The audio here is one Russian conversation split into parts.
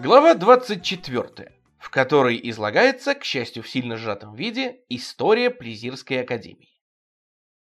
Глава 24, в которой излагается, к счастью в сильно сжатом виде, история Плезирской академии.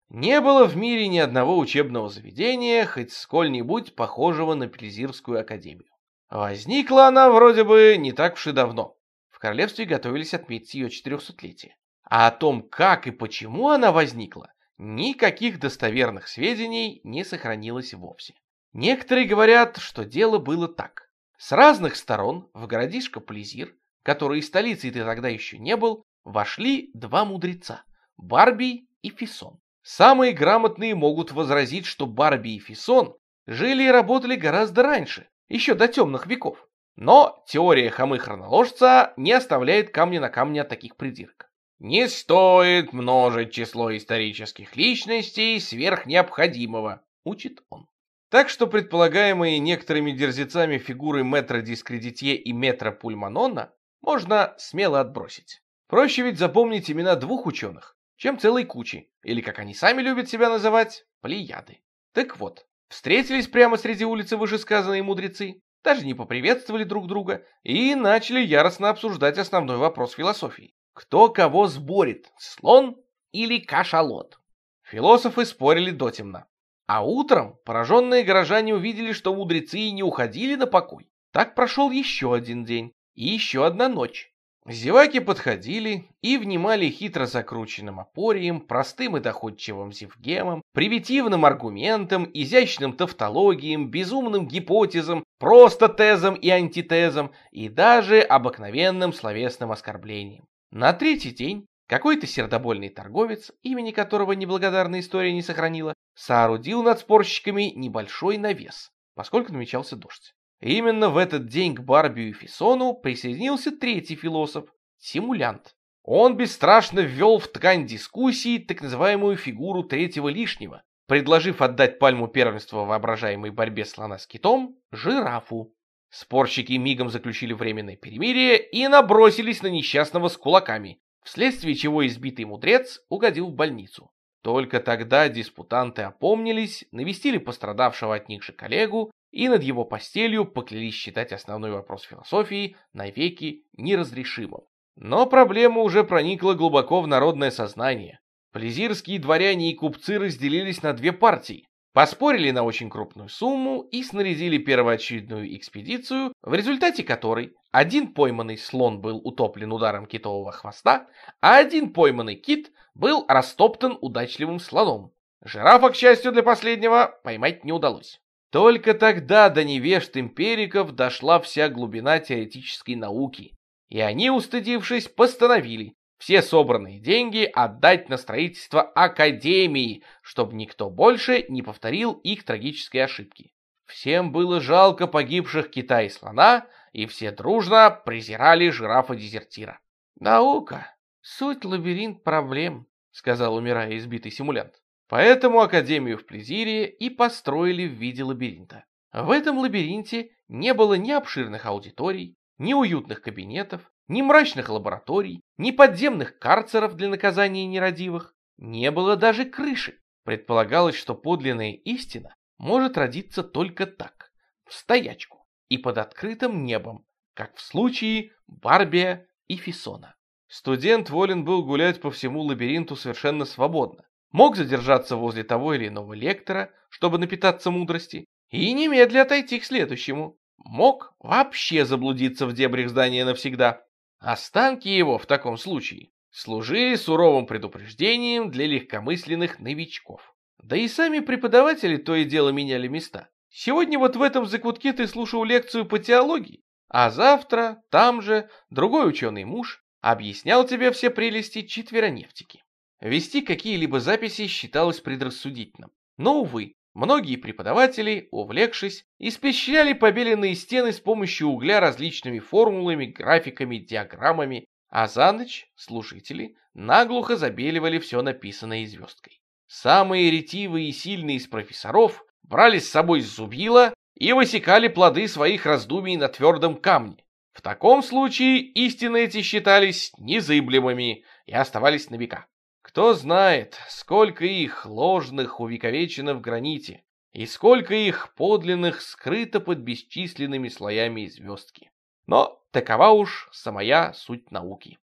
Не было в мире ни одного учебного заведения, хоть сколь-нибудь похожего на Плезирскую академию. Возникла она вроде бы не так уж и давно. В королевстве готовились отметить ее 400-летие. А о том, как и почему она возникла, никаких достоверных сведений не сохранилось вовсе. Некоторые говорят, что дело было так. С разных сторон в городишко Плезир, который и столицей ты тогда еще не был, вошли два мудреца – Барби и Фисон. Самые грамотные могут возразить, что Барби и Фисон жили и работали гораздо раньше, еще до темных веков. Но теория хамы-хронологца не оставляет камня на камне от таких придирок. Не стоит множить число исторических личностей сверх необходимого, учит он. Так что предполагаемые некоторыми дерзецами фигуры метра Дискредитье и метра Пульманона можно смело отбросить. Проще ведь запомнить имена двух ученых, чем целой кучи, или, как они сами любят себя называть, плеяды. Так вот, встретились прямо среди улицы вышесказанные мудрецы, даже не поприветствовали друг друга и начали яростно обсуждать основной вопрос философии. Кто кого сборит, слон или кашалот? Философы спорили дотемно. А утром пораженные горожане увидели, что мудрецы и не уходили на покой. Так прошел еще один день и еще одна ночь. Зеваки подходили и внимали хитро закрученным опорием, простым и доходчивым зевгемом, примитивным аргументам, изящным тавтологиям, безумным гипотезам, просто тезам и антитезам и даже обыкновенным словесным оскорблениям. На третий день какой-то сердобольный торговец, имени которого неблагодарная история не сохранила, соорудил над спорщиками небольшой навес, поскольку намечался дождь. Именно в этот день к Барбию и Фисону присоединился третий философ – симулянт. Он бесстрашно ввел в ткань дискуссии так называемую фигуру третьего лишнего, предложив отдать пальму первенства в воображаемой борьбе слона с китом – жирафу. Спорщики мигом заключили временное перемирие и набросились на несчастного с кулаками, вследствие чего избитый мудрец угодил в больницу. Только тогда диспутанты опомнились, навестили пострадавшего от них же коллегу и над его постелью поклялись считать основной вопрос философии навеки неразрешимым. Но проблема уже проникла глубоко в народное сознание. Плезирские дворяне и купцы разделились на две партии, поспорили на очень крупную сумму и снарядили первоочередную экспедицию, в результате которой один пойманный слон был утоплен ударом китового хвоста, а один пойманный кит был растоптан удачливым слоном. Жирафа, к счастью для последнего, поймать не удалось. Только тогда до невежд империков дошла вся глубина теоретической науки, и они, устыдившись, постановили все собранные деньги отдать на строительство академии, чтобы никто больше не повторил их трагической ошибки. Всем было жалко погибших кита и слона, и все дружно презирали жирафа-дезертира. «Наука — суть лабиринт проблем», — сказал, умирая избитый симулянт. Поэтому Академию в Плезире и построили в виде лабиринта. В этом лабиринте не было ни обширных аудиторий, ни уютных кабинетов, ни мрачных лабораторий, ни подземных карцеров для наказания нерадивых. Не было даже крыши. Предполагалось, что подлинная истина может родиться только так, в стоячку и под открытым небом, как в случае Барбия и Фисона. Студент волен был гулять по всему лабиринту совершенно свободно, мог задержаться возле того или иного лектора, чтобы напитаться мудрости, и немедля отойти к следующему. Мог вообще заблудиться в дебрях здания навсегда. Останки его в таком случае служили суровым предупреждением для легкомысленных новичков. Да и сами преподаватели то и дело меняли места. Сегодня вот в этом закутке ты слушал лекцию по теологии, а завтра там же другой ученый муж объяснял тебе все прелести четверонефтики. Вести какие-либо записи считалось предрассудительным. Но, увы, многие преподаватели, увлекшись, испещряли побеленные стены с помощью угля различными формулами, графиками, диаграммами, а за ночь служители наглухо забеливали все написанное звездкой. Самые ретивые и сильные из профессоров брали с собой зубила и высекали плоды своих раздумий на твердом камне. В таком случае истины эти считались незыблемыми и оставались на века. Кто знает, сколько их ложных увековечено в граните, и сколько их подлинных скрыто под бесчисленными слоями звездки. Но такова уж самая суть науки.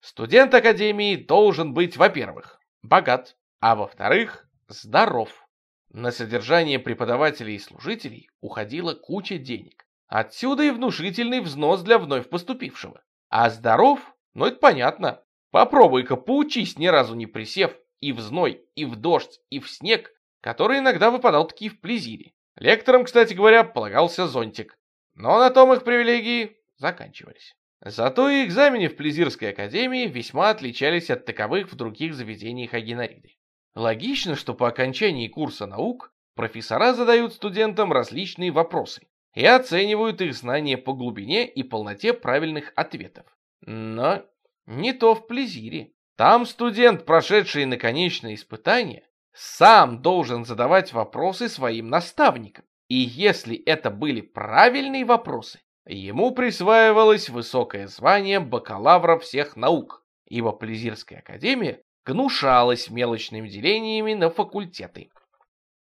Студент Академии должен быть, во-первых, богат, а во-вторых, здоров. На содержание преподавателей и служителей уходила куча денег. Отсюда и внушительный взнос для вновь поступившего. А здоров? Ну это понятно. Попробуй-ка поучись, ни разу не присев, и в зной, и в дождь, и в снег, который иногда выпадал таки в плезире. Лекторам, кстати говоря, полагался зонтик. Но на том их привилегии заканчивались. Зато и экзамены в Плезирской академии весьма отличались от таковых в других заведениях Агенариды. Логично, что по окончании курса наук профессора задают студентам различные вопросы и оценивают их знания по глубине и полноте правильных ответов. Но не то в Плезире. Там студент, прошедший наконечное испытание, сам должен задавать вопросы своим наставникам. И если это были правильные вопросы, ему присваивалось высокое звание бакалавра всех наук, ибо Плезирская академия гнушалась мелочными делениями на факультеты.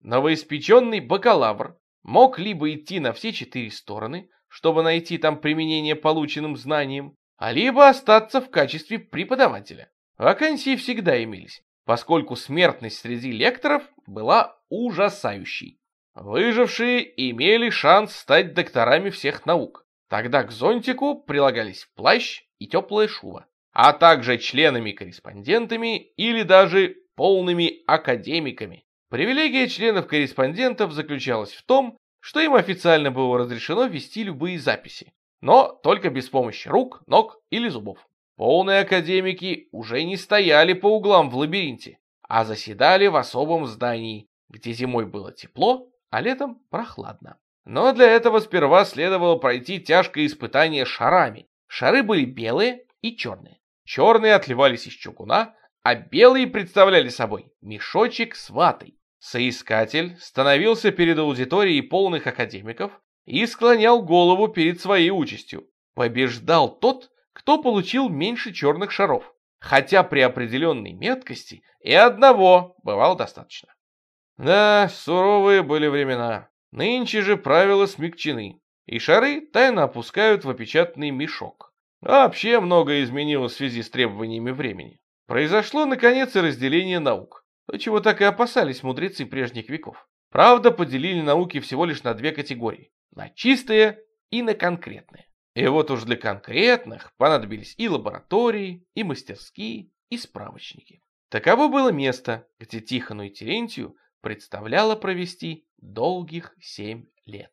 Новоиспеченный бакалавр мог либо идти на все четыре стороны, чтобы найти там применение полученным знаниям, а либо остаться в качестве преподавателя. Вакансии всегда имелись, поскольку смертность среди лекторов была ужасающей. Выжившие имели шанс стать докторами всех наук. Тогда к зонтику прилагались плащ и теплая шуба, а также членами-корреспондентами или даже полными академиками. Привилегия членов-корреспондентов заключалась в том, что им официально было разрешено вести любые записи, но только без помощи рук, ног или зубов. Полные академики уже не стояли по углам в лабиринте, а заседали в особом здании, где зимой было тепло, а летом прохладно. Но для этого сперва следовало пройти тяжкое испытание шарами. Шары были белые и черные. Черные отливались из чугуна, а белые представляли собой мешочек с ватой. Соискатель становился перед аудиторией полных академиков и склонял голову перед своей участью. Побеждал тот, кто получил меньше черных шаров, хотя при определенной меткости и одного бывало достаточно. Да, суровые были времена. Нынче же правила смягчены, и шары тайно опускают в опечатанный мешок. вообще многое изменилось в связи с требованиями времени. Произошло, наконец, и разделение наук, то, чего так и опасались мудрецы прежних веков. Правда, поделили науки всего лишь на две категории – на чистые и на конкретные. И вот уж для конкретных понадобились и лаборатории, и мастерские, и справочники. Таково было место, где Тихону и Терентию представляло провести долгих семь лет.